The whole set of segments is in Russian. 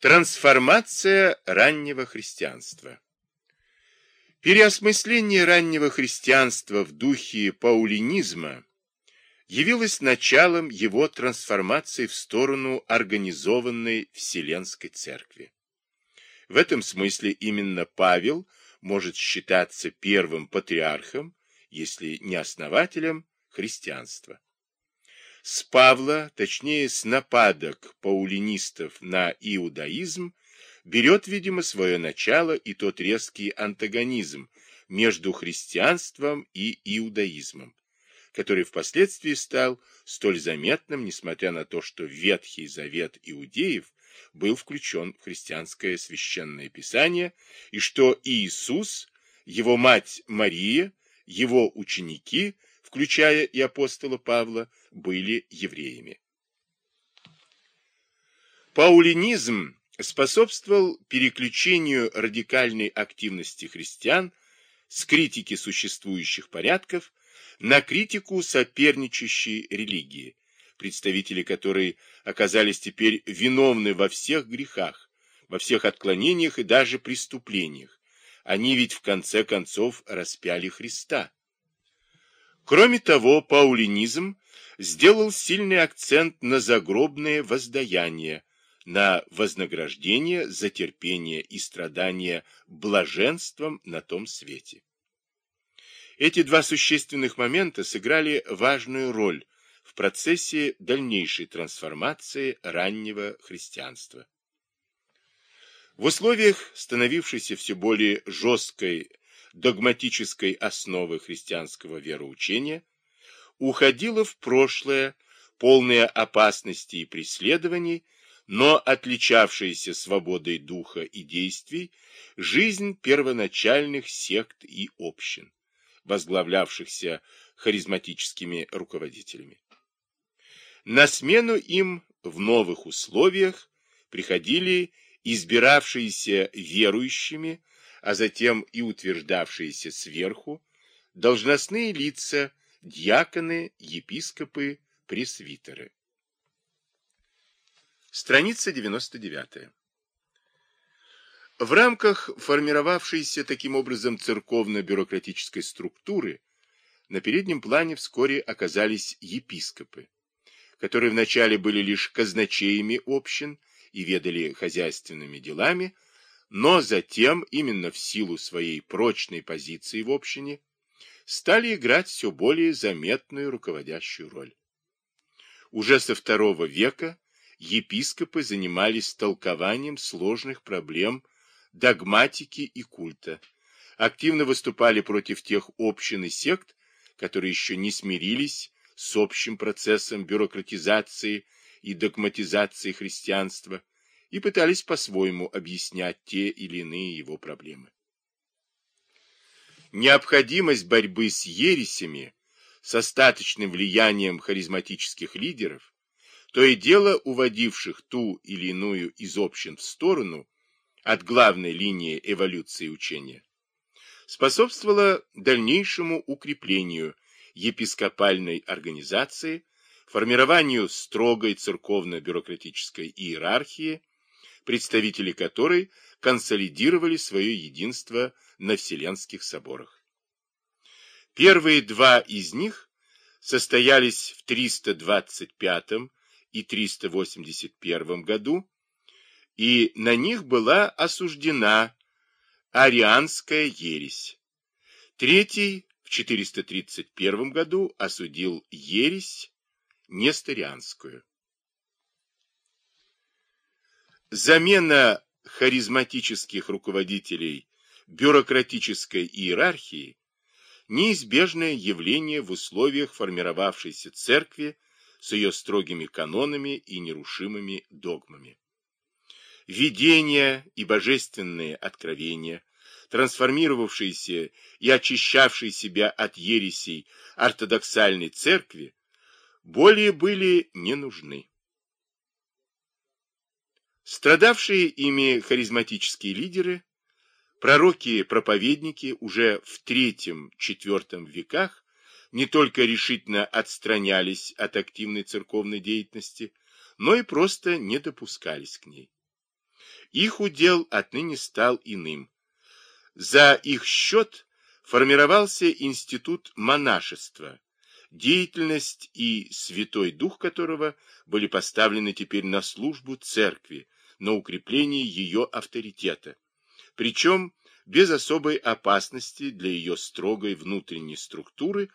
Трансформация раннего христианства Переосмысление раннего христианства в духе паулинизма явилось началом его трансформации в сторону организованной Вселенской Церкви. В этом смысле именно Павел может считаться первым патриархом, если не основателем, христианства. С Павла, точнее с нападок паулинистов на иудаизм, берет, видимо, свое начало и тот резкий антагонизм между христианством и иудаизмом, который впоследствии стал столь заметным, несмотря на то, что Ветхий Завет иудеев был включен в христианское священное писание, и что Иисус, его мать Мария, его ученики, включая и апостола Павла, были евреями. Паулинизм способствовал переключению радикальной активности христиан с критики существующих порядков на критику соперничащей религии, представители которой оказались теперь виновны во всех грехах, во всех отклонениях и даже преступлениях. Они ведь в конце концов распяли Христа. Кроме того, паулинизм сделал сильный акцент на загробное воздаяние, на вознаграждение за терпение и страдания блаженством на том свете. Эти два существенных момента сыграли важную роль в процессе дальнейшей трансформации раннего христианства. В условиях становившейся все более жесткой догматической основы христианского вероучения, уходила в прошлое, полное опасностей и преследований, но отличавшаяся свободой духа и действий, жизнь первоначальных сект и общин, возглавлявшихся харизматическими руководителями. На смену им в новых условиях приходили избиравшиеся верующими, а затем и утверждавшиеся сверху, должностные лица, дьяконы, епископы, пресвитеры. Страница 99. В рамках формировавшейся таким образом церковно-бюрократической структуры на переднем плане вскоре оказались епископы, которые вначале были лишь казначеями общин и ведали хозяйственными делами, но затем, именно в силу своей прочной позиции в общине, стали играть все более заметную руководящую роль. Уже со второго века епископы занимались толкованием сложных проблем догматики и культа, активно выступали против тех общин и сект, которые еще не смирились с общим процессом бюрократизации и догматизации христианства, и пытались по-своему объяснять те или иные его проблемы. Необходимость борьбы с ересями, с остаточным влиянием харизматических лидеров, то и дело уводивших ту или иную из общин в сторону от главной линии эволюции учения, способствовало дальнейшему укреплению епископальной организации, формированию строгой церковно-бюрократической иерархии, представители которой консолидировали свое единство на Вселенских соборах. Первые два из них состоялись в 325 и 381 году, и на них была осуждена арианская ересь. Третий в 431 году осудил ересь несторианскую. Замена харизматических руководителей бюрократической иерархии – неизбежное явление в условиях формировавшейся церкви с ее строгими канонами и нерушимыми догмами. Видения и божественные откровения, трансформировавшиеся и очищавшие себя от ересей ортодоксальной церкви, более были не нужны. Страдавшие ими харизматические лидеры, пророки-проповедники уже в третьем-четвертом веках не только решительно отстранялись от активной церковной деятельности, но и просто не допускались к ней. их удел отныне стал иным. За их счет формировался институт монашества, деятельность и святой дух которого были поставлены теперь на службу церкви, на укрепление ее авторитета, причем без особой опасности для ее строгой внутренней структуры,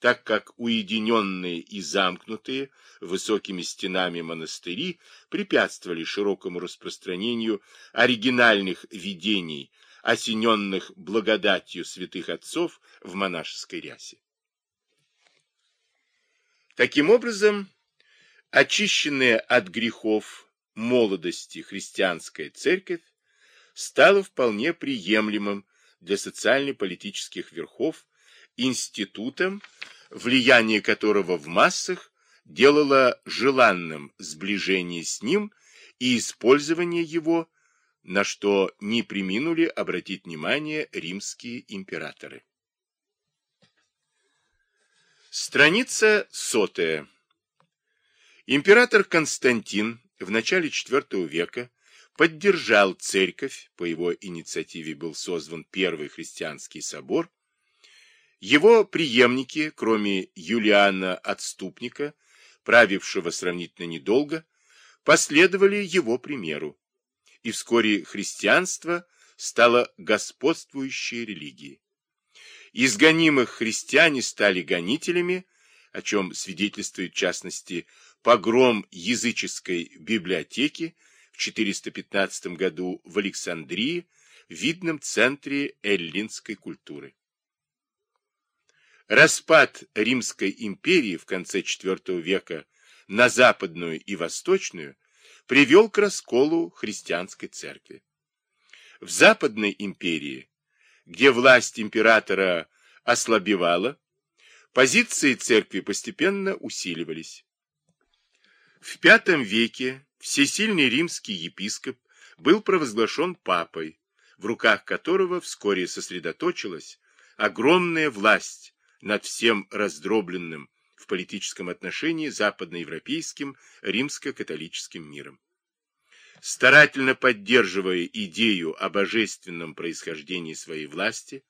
так как уединенные и замкнутые высокими стенами монастыри препятствовали широкому распространению оригинальных видений, осененных благодатью святых отцов в монашеской рясе. Таким образом, очищенная от грехов молодости христианская церковь стала вполне приемлемым для социально-политических верхов институтом, влияние которого в массах делало желанным сближение с ним и использование его, на что не приминули обратить внимание римские императоры. Страница сотая. Император Константин в начале IV века поддержал церковь, по его инициативе был создан Первый христианский собор. Его преемники, кроме Юлиана Отступника, правившего сравнительно недолго, последовали его примеру, и вскоре христианство стало господствующей религией. Из христиане стали гонителями, о чем свидетельствует в частности погром языческой библиотеки в 415 году в Александрии, видном центре эллинской культуры. Распад Римской империи в конце IV века на западную и восточную привел к расколу христианской церкви. В Западной империи где власть императора ослабевала, позиции церкви постепенно усиливались. В V веке всесильный римский епископ был провозглашен папой, в руках которого вскоре сосредоточилась огромная власть над всем раздробленным в политическом отношении западноевропейским римско-католическим миром. Старательно поддерживая идею о божественном происхождении своей власти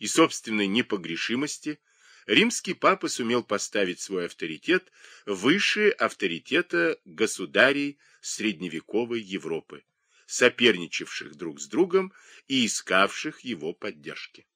и собственной непогрешимости, римский папа сумел поставить свой авторитет выше авторитета государей средневековой Европы, соперничавших друг с другом и искавших его поддержки.